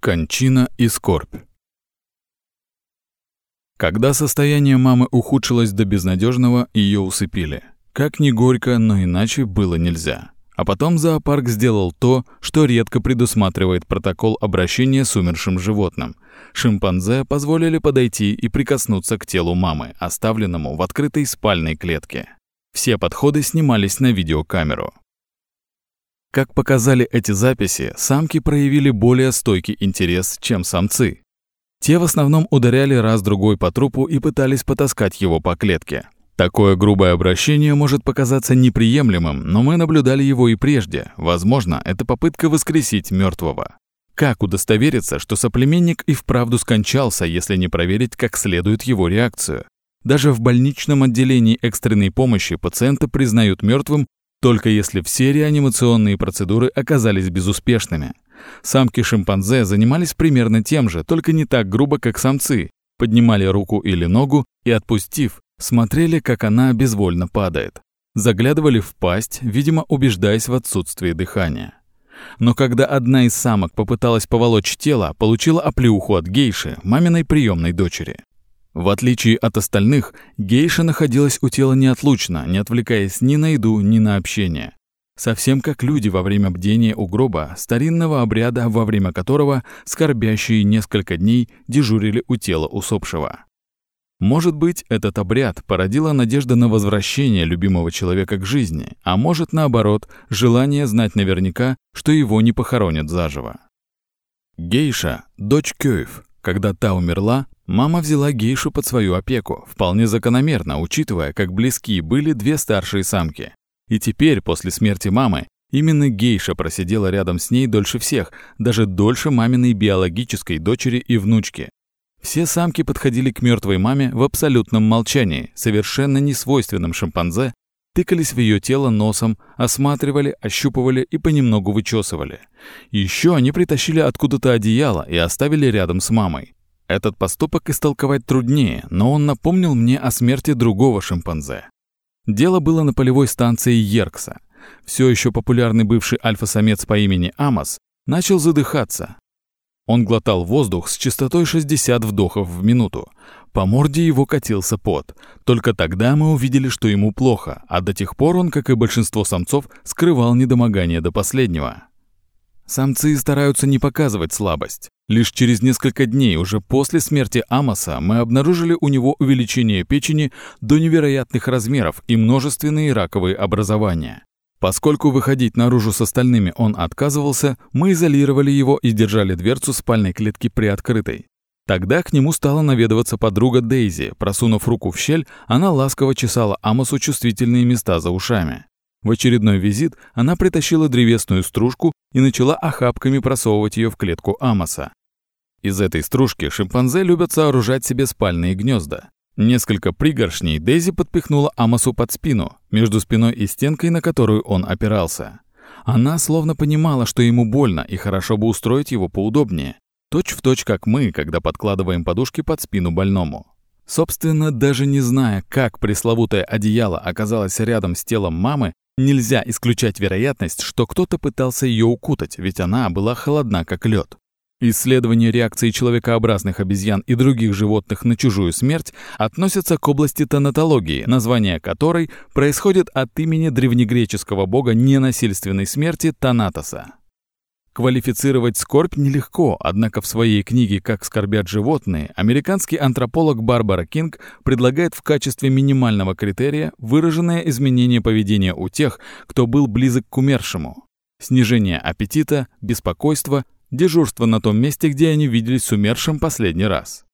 Кончина и скорбь. Когда состояние мамы ухудшилось до безнадежного, ее усыпили. Как ни горько, но иначе было нельзя. А потом зоопарк сделал то, что редко предусматривает протокол обращения с умершим животным. Шимпанзе позволили подойти и прикоснуться к телу мамы, оставленному в открытой спальной клетке. Все подходы снимались на видеокамеру. Как показали эти записи, самки проявили более стойкий интерес, чем самцы. Те в основном ударяли раз-другой по трупу и пытались потаскать его по клетке. Такое грубое обращение может показаться неприемлемым, но мы наблюдали его и прежде. Возможно, это попытка воскресить мертвого. Как удостовериться, что соплеменник и вправду скончался, если не проверить как следует его реакцию? Даже в больничном отделении экстренной помощи пациента признают мертвым только если все реанимационные процедуры оказались безуспешными. Самки шимпанзе занимались примерно тем же, только не так грубо, как самцы. Поднимали руку или ногу и, отпустив, смотрели, как она безвольно падает. Заглядывали в пасть, видимо, убеждаясь в отсутствии дыхания. Но когда одна из самок попыталась поволочь тело, получила оплеуху от гейши, маминой приемной дочери. В отличие от остальных, гейша находилась у тела неотлучно, не отвлекаясь ни на еду, ни на общение. Совсем как люди во время бдения у гроба, старинного обряда, во время которого скорбящие несколько дней дежурили у тела усопшего. Может быть, этот обряд породила надежда на возвращение любимого человека к жизни, а может, наоборот, желание знать наверняка, что его не похоронят заживо. Гейша, дочь Кёев, когда та умерла, Мама взяла гейшу под свою опеку, вполне закономерно, учитывая, как близки были две старшие самки. И теперь, после смерти мамы, именно гейша просидела рядом с ней дольше всех, даже дольше маминой биологической дочери и внучки. Все самки подходили к мертвой маме в абсолютном молчании, совершенно несвойственном шимпанзе, тыкались в ее тело носом, осматривали, ощупывали и понемногу вычесывали. Еще они притащили откуда-то одеяло и оставили рядом с мамой. Этот поступок истолковать труднее, но он напомнил мне о смерти другого шимпанзе. Дело было на полевой станции Еркса. Все еще популярный бывший альфа-самец по имени Амос начал задыхаться. Он глотал воздух с частотой 60 вдохов в минуту. По морде его катился пот. Только тогда мы увидели, что ему плохо, а до тех пор он, как и большинство самцов, скрывал недомогание до последнего. Самцы стараются не показывать слабость. Лишь через несколько дней, уже после смерти Амоса, мы обнаружили у него увеличение печени до невероятных размеров и множественные раковые образования. Поскольку выходить наружу с остальными он отказывался, мы изолировали его и держали дверцу спальной клетки приоткрытой. Тогда к нему стала наведываться подруга Дейзи. Просунув руку в щель, она ласково чесала Амосу чувствительные места за ушами. В очередной визит она притащила древесную стружку и начала охапками просовывать ее в клетку Амоса. Из этой стружки шимпанзе любят сооружать себе спальные гнезда. Несколько пригоршней Дейзи подпихнула Амосу под спину, между спиной и стенкой, на которую он опирался. Она словно понимала, что ему больно, и хорошо бы устроить его поудобнее. Точь в точь, как мы, когда подкладываем подушки под спину больному. Собственно, даже не зная, как пресловутое одеяло оказалось рядом с телом мамы, Нельзя исключать вероятность, что кто-то пытался ее укутать, ведь она была холодна, как лед. Исследование реакции человекообразных обезьян и других животных на чужую смерть относятся к области тонатологии, название которой происходит от имени древнегреческого бога ненасильственной смерти Танатоса. Квалифицировать скорбь нелегко, однако в своей книге «Как скорбят животные» американский антрополог Барбара Кинг предлагает в качестве минимального критерия выраженное изменение поведения у тех, кто был близок к умершему. Снижение аппетита, беспокойство, дежурство на том месте, где они виделись с умершим последний раз.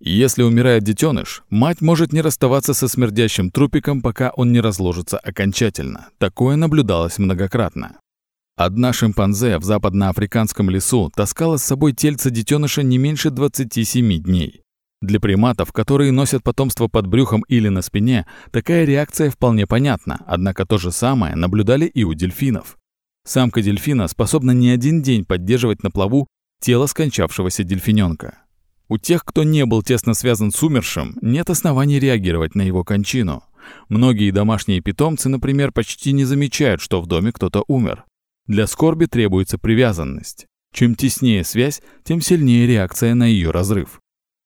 Если умирает детеныш, мать может не расставаться со смердящим трупиком, пока он не разложится окончательно. Такое наблюдалось многократно. Одна шимпанзе в западноафриканском лесу таскала с собой тельце детеныша не меньше 27 дней. Для приматов, которые носят потомство под брюхом или на спине, такая реакция вполне понятна, однако то же самое наблюдали и у дельфинов. Самка дельфина способна не один день поддерживать на плаву тело скончавшегося дельфиненка. У тех, кто не был тесно связан с умершим, нет оснований реагировать на его кончину. Многие домашние питомцы, например, почти не замечают, что в доме кто-то умер. Для скорби требуется привязанность. Чем теснее связь, тем сильнее реакция на ее разрыв.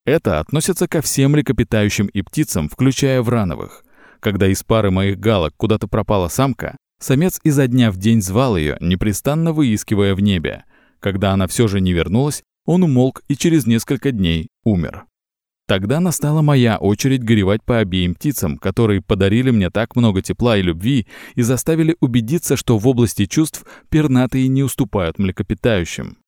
Это относится ко всем млекопитающим и птицам, включая врановых. Когда из пары моих галок куда-то пропала самка, самец изо дня в день звал ее, непрестанно выискивая в небе. Когда она все же не вернулась, он умолк и через несколько дней умер. Тогда настала моя очередь горевать по обеим птицам, которые подарили мне так много тепла и любви и заставили убедиться, что в области чувств пернатые не уступают млекопитающим.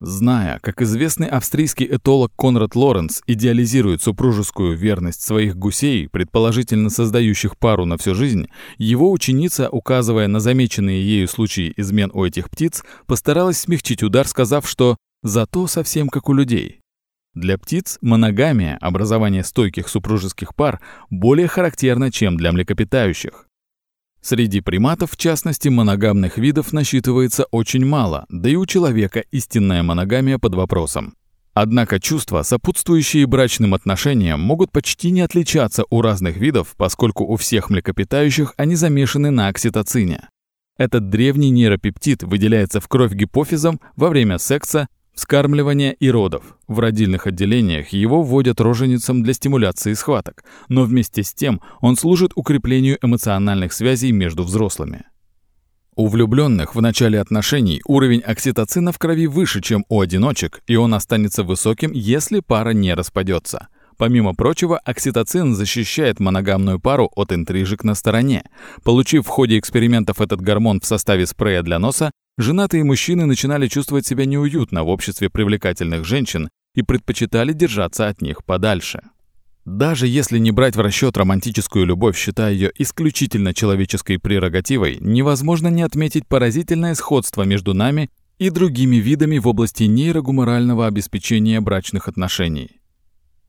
Зная, как известный австрийский этолог Конрад Лоренс идеализирует супружескую верность своих гусей, предположительно создающих пару на всю жизнь, его ученица, указывая на замеченные ею случаи измен у этих птиц, постаралась смягчить удар, сказав, что «зато совсем как у людей». Для птиц моногамия, образование стойких супружеских пар, более характерна, чем для млекопитающих. Среди приматов, в частности, моногамных видов насчитывается очень мало, да и у человека истинная моногамия под вопросом. Однако чувства, сопутствующие брачным отношениям, могут почти не отличаться у разных видов, поскольку у всех млекопитающих они замешаны на окситоцине. Этот древний нейропептид выделяется в кровь гипофизом во время секса Вскармливание и родов. В родильных отделениях его вводят роженицам для стимуляции схваток, но вместе с тем он служит укреплению эмоциональных связей между взрослыми. У влюбленных в начале отношений уровень окситоцина в крови выше, чем у одиночек, и он останется высоким, если пара не распадется. Помимо прочего, окситоцин защищает моногамную пару от интрижек на стороне. Получив в ходе экспериментов этот гормон в составе спрея для носа, Женатые мужчины начинали чувствовать себя неуютно в обществе привлекательных женщин и предпочитали держаться от них подальше. Даже если не брать в расчет романтическую любовь, считая ее исключительно человеческой прерогативой, невозможно не отметить поразительное сходство между нами и другими видами в области нейрогуморального обеспечения брачных отношений.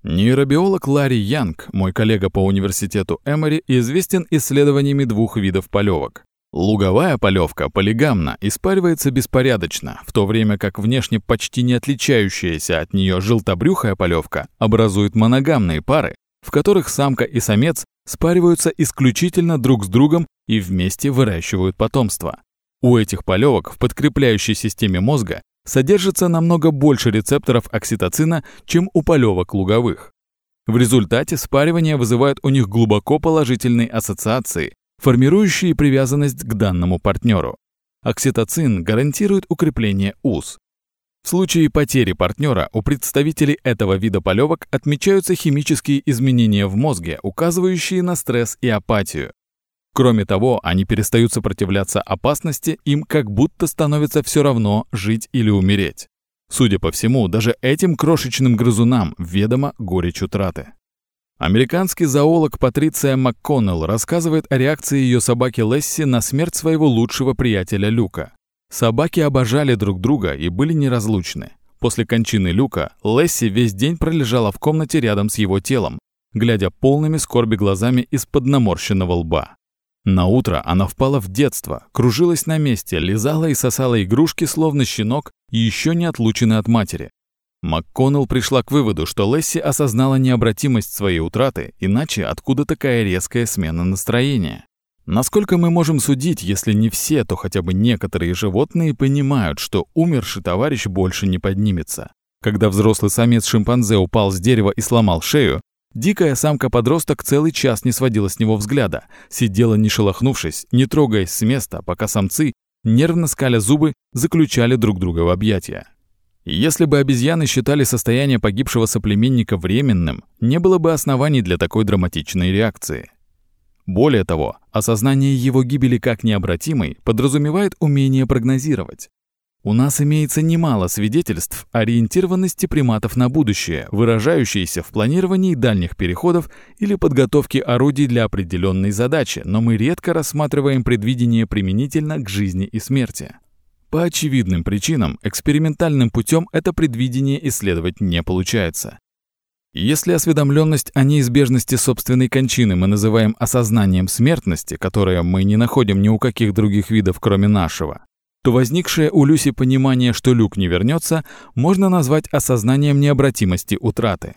Нейробиолог Ларри Янг, мой коллега по университету Эмори, известен исследованиями двух видов полевок Луговая полевка полигамна испаривается беспорядочно, в то время как внешне почти не отличающаяся от нее желтобрюхая полевка образует моногамные пары, в которых самка и самец спариваются исключительно друг с другом и вместе выращивают потомство. У этих полевок в подкрепляющей системе мозга содержится намного больше рецепторов окситоцина, чем у полевок луговых. В результате спаривание вызывает у них глубоко положительные ассоциации, формирующие привязанность к данному партнеру. Окситоцин гарантирует укрепление уз. В случае потери партнера у представителей этого вида полевок отмечаются химические изменения в мозге, указывающие на стресс и апатию. Кроме того, они перестают сопротивляться опасности, им как будто становится все равно жить или умереть. Судя по всему, даже этим крошечным грызунам ведомо горечь утраты. Американский зоолог Патриция МакКоннелл рассказывает о реакции ее собаки Лесси на смерть своего лучшего приятеля Люка. Собаки обожали друг друга и были неразлучны. После кончины Люка Лесси весь день пролежала в комнате рядом с его телом, глядя полными скорби глазами из-под наморщенного лба. На утро она впала в детство, кружилась на месте, лизала и сосала игрушки, словно щенок, еще не отлучена от матери. МакКоннелл пришла к выводу, что Лесси осознала необратимость своей утраты, иначе откуда такая резкая смена настроения? Насколько мы можем судить, если не все, то хотя бы некоторые животные понимают, что умерший товарищ больше не поднимется. Когда взрослый самец шимпанзе упал с дерева и сломал шею, дикая самка-подросток целый час не сводила с него взгляда, сидела не шелохнувшись, не трогаясь с места, пока самцы, нервно скаля зубы, заключали друг друга в объятия. Если бы обезьяны считали состояние погибшего соплеменника временным, не было бы оснований для такой драматичной реакции. Более того, осознание его гибели как необратимой подразумевает умение прогнозировать. У нас имеется немало свидетельств ориентированности приматов на будущее, выражающиеся в планировании дальних переходов или подготовке орудий для определенной задачи, но мы редко рассматриваем предвидение применительно к жизни и смерти. По очевидным причинам экспериментальным путем это предвидение исследовать не получается. Если осведомленность о неизбежности собственной кончины мы называем осознанием смертности, которое мы не находим ни у каких других видов, кроме нашего, то возникшее у Люси понимание, что Люк не вернется, можно назвать осознанием необратимости утраты.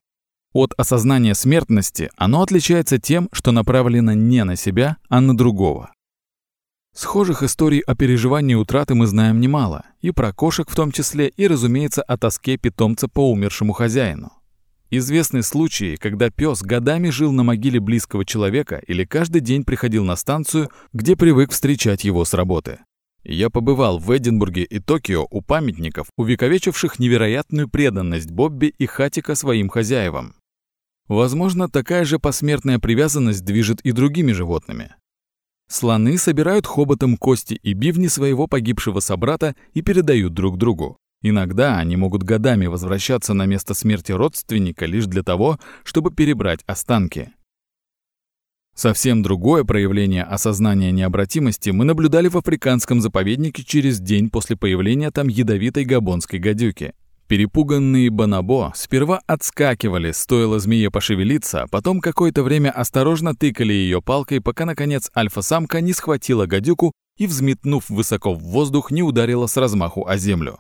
От осознания смертности оно отличается тем, что направлено не на себя, а на другого. Схожих историй о переживании утраты мы знаем немало, и про кошек в том числе, и, разумеется, о тоске питомца по умершему хозяину. Известны случаи, когда пес годами жил на могиле близкого человека или каждый день приходил на станцию, где привык встречать его с работы. Я побывал в Эдинбурге и Токио у памятников, увековечивших невероятную преданность Бобби и Хатика своим хозяевам. Возможно, такая же посмертная привязанность движет и другими животными. Слоны собирают хоботом кости и бивни своего погибшего собрата и передают друг другу. Иногда они могут годами возвращаться на место смерти родственника лишь для того, чтобы перебрать останки. Совсем другое проявление осознания необратимости мы наблюдали в африканском заповеднике через день после появления там ядовитой габонской гадюки. Перепуганные бонобо сперва отскакивали, стоило змее пошевелиться, потом какое-то время осторожно тыкали ее палкой, пока, наконец, альфа-самка не схватила гадюку и, взметнув высоко в воздух, не ударила с размаху о землю.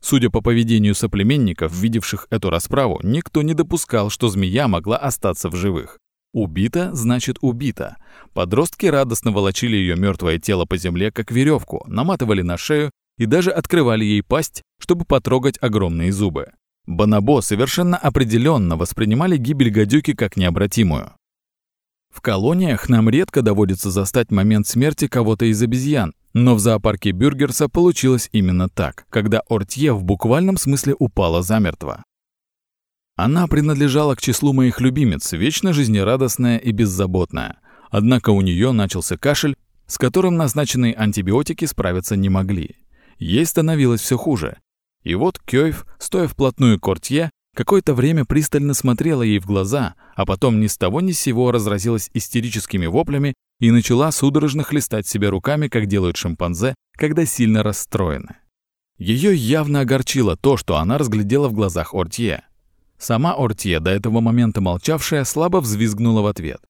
Судя по поведению соплеменников, видевших эту расправу, никто не допускал, что змея могла остаться в живых. Убита значит убита. Подростки радостно волочили ее мертвое тело по земле, как веревку, наматывали на шею и даже открывали ей пасть, чтобы потрогать огромные зубы. Бонобо совершенно определенно воспринимали гибель гадюки как необратимую. В колониях нам редко доводится застать момент смерти кого-то из обезьян, но в зоопарке Бюргерса получилось именно так, когда Ортье в буквальном смысле упала замертво. Она принадлежала к числу моих любимец, вечно жизнерадостная и беззаботная. Однако у нее начался кашель, с которым назначенные антибиотики справиться не могли. Ей становилось все хуже. И вот Кёйв, стоя вплотную к Ортье, Какое-то время пристально смотрела ей в глаза, а потом ни с того ни с сего разразилась истерическими воплями и начала судорожно хлестать себя руками, как делают шимпанзе, когда сильно расстроены. Ее явно огорчило то, что она разглядела в глазах Ортье. Сама Ортье, до этого момента молчавшая, слабо взвизгнула в ответ.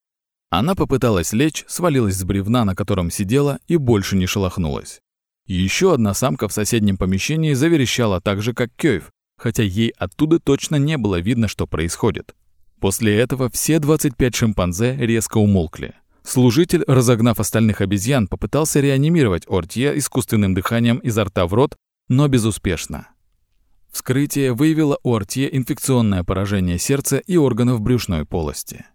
Она попыталась лечь, свалилась с бревна, на котором сидела, и больше не шелохнулась. Еще одна самка в соседнем помещении заверещала так же, как Кёйв, хотя ей оттуда точно не было видно, что происходит. После этого все 25 шимпанзе резко умолкли. Служитель, разогнав остальных обезьян, попытался реанимировать Ортье искусственным дыханием изо рта в рот, но безуспешно. Вскрытие выявило у Ортье инфекционное поражение сердца и органов брюшной полости.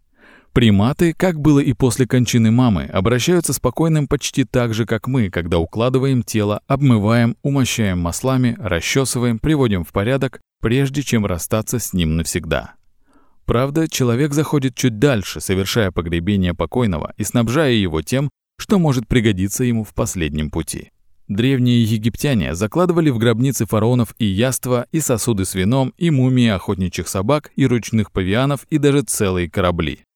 Приматы, как было и после кончины мамы, обращаются спокойным почти так же, как мы, когда укладываем тело, обмываем, умощаем маслами, расчесываем, приводим в порядок, прежде чем расстаться с ним навсегда. Правда, человек заходит чуть дальше, совершая погребение покойного и снабжая его тем, что может пригодиться ему в последнем пути. Древние египтяне закладывали в гробницы фараонов и яства, и сосуды с вином, и мумии охотничьих собак, и ручных павианов, и даже целые корабли.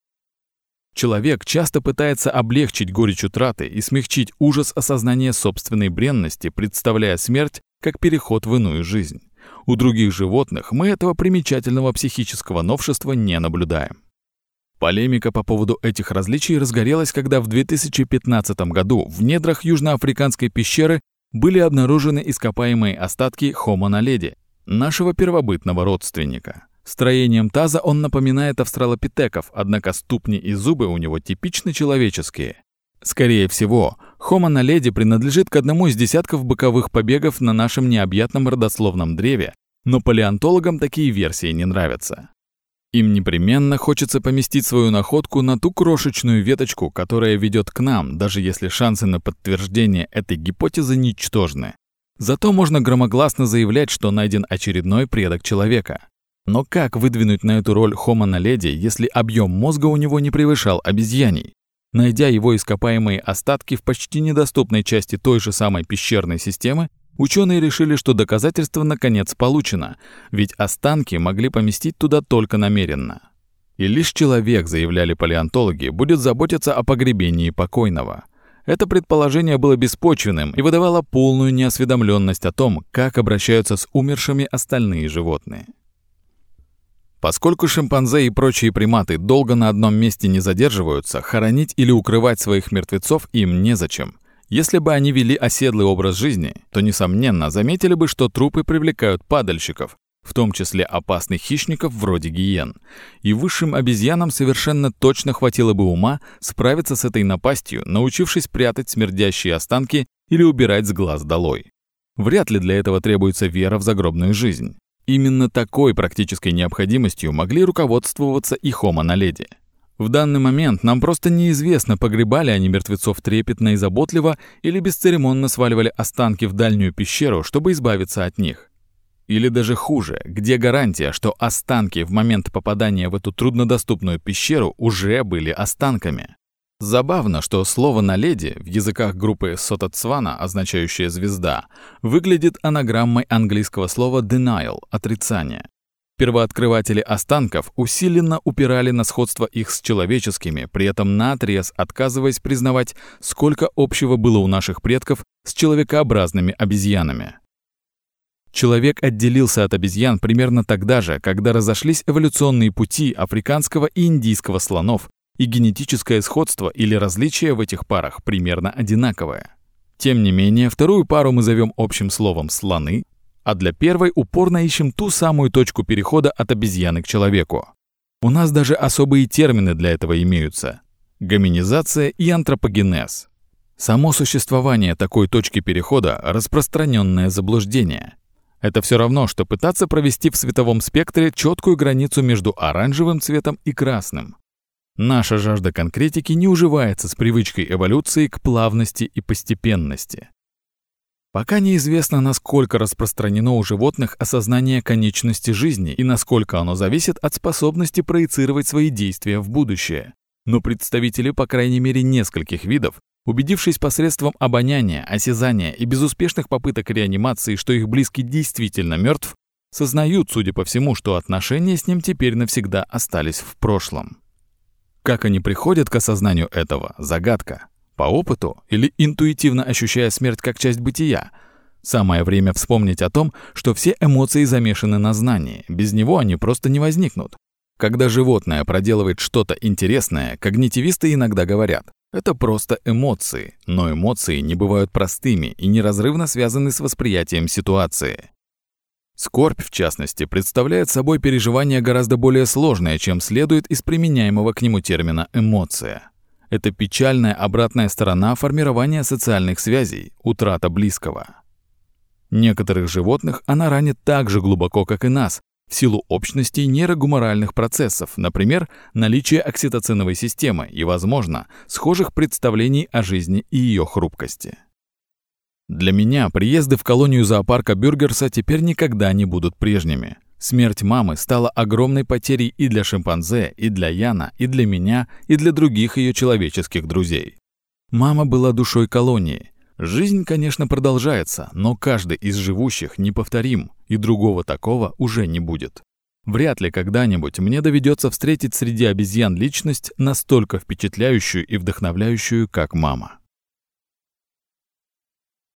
Человек часто пытается облегчить горечь утраты и смягчить ужас осознания собственной бренности, представляя смерть как переход в иную жизнь. У других животных мы этого примечательного психического новшества не наблюдаем. Полемика по поводу этих различий разгорелась, когда в 2015 году в недрах южноафриканской пещеры были обнаружены ископаемые остатки Homo naledi, нашего первобытного родственника. Строением таза он напоминает австралопитеков, однако ступни и зубы у него типично человеческие. Скорее всего, Homo naledi принадлежит к одному из десятков боковых побегов на нашем необъятном родословном древе, но палеонтологам такие версии не нравятся. Им непременно хочется поместить свою находку на ту крошечную веточку, которая ведет к нам, даже если шансы на подтверждение этой гипотезы ничтожны. Зато можно громогласно заявлять, что найден очередной предок человека. Но как выдвинуть на эту роль Homo naledi, если объем мозга у него не превышал обезьяний? Найдя его ископаемые остатки в почти недоступной части той же самой пещерной системы, ученые решили, что доказательство наконец получено, ведь останки могли поместить туда только намеренно. И лишь человек, заявляли палеонтологи, будет заботиться о погребении покойного. Это предположение было беспочвенным и выдавало полную неосведомленность о том, как обращаются с умершими остальные животные. Поскольку шимпанзе и прочие приматы долго на одном месте не задерживаются, хоронить или укрывать своих мертвецов им незачем. Если бы они вели оседлый образ жизни, то, несомненно, заметили бы, что трупы привлекают падальщиков, в том числе опасных хищников вроде гиен. И высшим обезьянам совершенно точно хватило бы ума справиться с этой напастью, научившись прятать смердящие останки или убирать с глаз долой. Вряд ли для этого требуется вера в загробную жизнь. Именно такой практической необходимостью могли руководствоваться и Хома на леди. В данный момент нам просто неизвестно, погребали они мертвецов трепетно и заботливо или бесцеремонно сваливали останки в дальнюю пещеру, чтобы избавиться от них. Или даже хуже, где гарантия, что останки в момент попадания в эту труднодоступную пещеру уже были останками? Забавно, что слово «наледи» в языках группы Сотоцвана, означающее «звезда», выглядит анаграммой английского слова «denial» — «отрицание». Первооткрыватели останков усиленно упирали на сходство их с человеческими, при этом наотрез отказываясь признавать, сколько общего было у наших предков с человекообразными обезьянами. Человек отделился от обезьян примерно тогда же, когда разошлись эволюционные пути африканского и индийского слонов, и генетическое сходство или различие в этих парах примерно одинаковое. Тем не менее, вторую пару мы зовем общим словом «слоны», а для первой упорно ищем ту самую точку перехода от обезьяны к человеку. У нас даже особые термины для этого имеются – гоминизация и антропогенез. Само существование такой точки перехода – распространенное заблуждение – это все равно, что пытаться провести в световом спектре четкую границу между оранжевым цветом и красным. Наша жажда конкретики не уживается с привычкой эволюции к плавности и постепенности. Пока неизвестно, насколько распространено у животных осознание конечности жизни и насколько оно зависит от способности проецировать свои действия в будущее. Но представители, по крайней мере, нескольких видов Убедившись посредством обоняния, осязания и безуспешных попыток реанимации, что их близкий действительно мертв, сознают, судя по всему, что отношения с ним теперь навсегда остались в прошлом. Как они приходят к осознанию этого – загадка. По опыту или интуитивно ощущая смерть как часть бытия? Самое время вспомнить о том, что все эмоции замешаны на знании, без него они просто не возникнут. Когда животное проделывает что-то интересное, когнитивисты иногда говорят, это просто эмоции, но эмоции не бывают простыми и неразрывно связаны с восприятием ситуации. Скорбь, в частности, представляет собой переживание гораздо более сложное, чем следует из применяемого к нему термина «эмоция». Это печальная обратная сторона формирования социальных связей, утрата близкого. Некоторых животных она ранит так же глубоко, как и нас, в силу общности нейрогуморальных процессов, например, наличия окситоциновой системы и, возможно, схожих представлений о жизни и ее хрупкости. Для меня приезды в колонию зоопарка Бюргерса теперь никогда не будут прежними. Смерть мамы стала огромной потерей и для шимпанзе, и для Яна, и для меня, и для других ее человеческих друзей. Мама была душой колонии, Жизнь, конечно, продолжается, но каждый из живущих неповторим, и другого такого уже не будет. Вряд ли когда-нибудь мне доведется встретить среди обезьян личность настолько впечатляющую и вдохновляющую, как мама.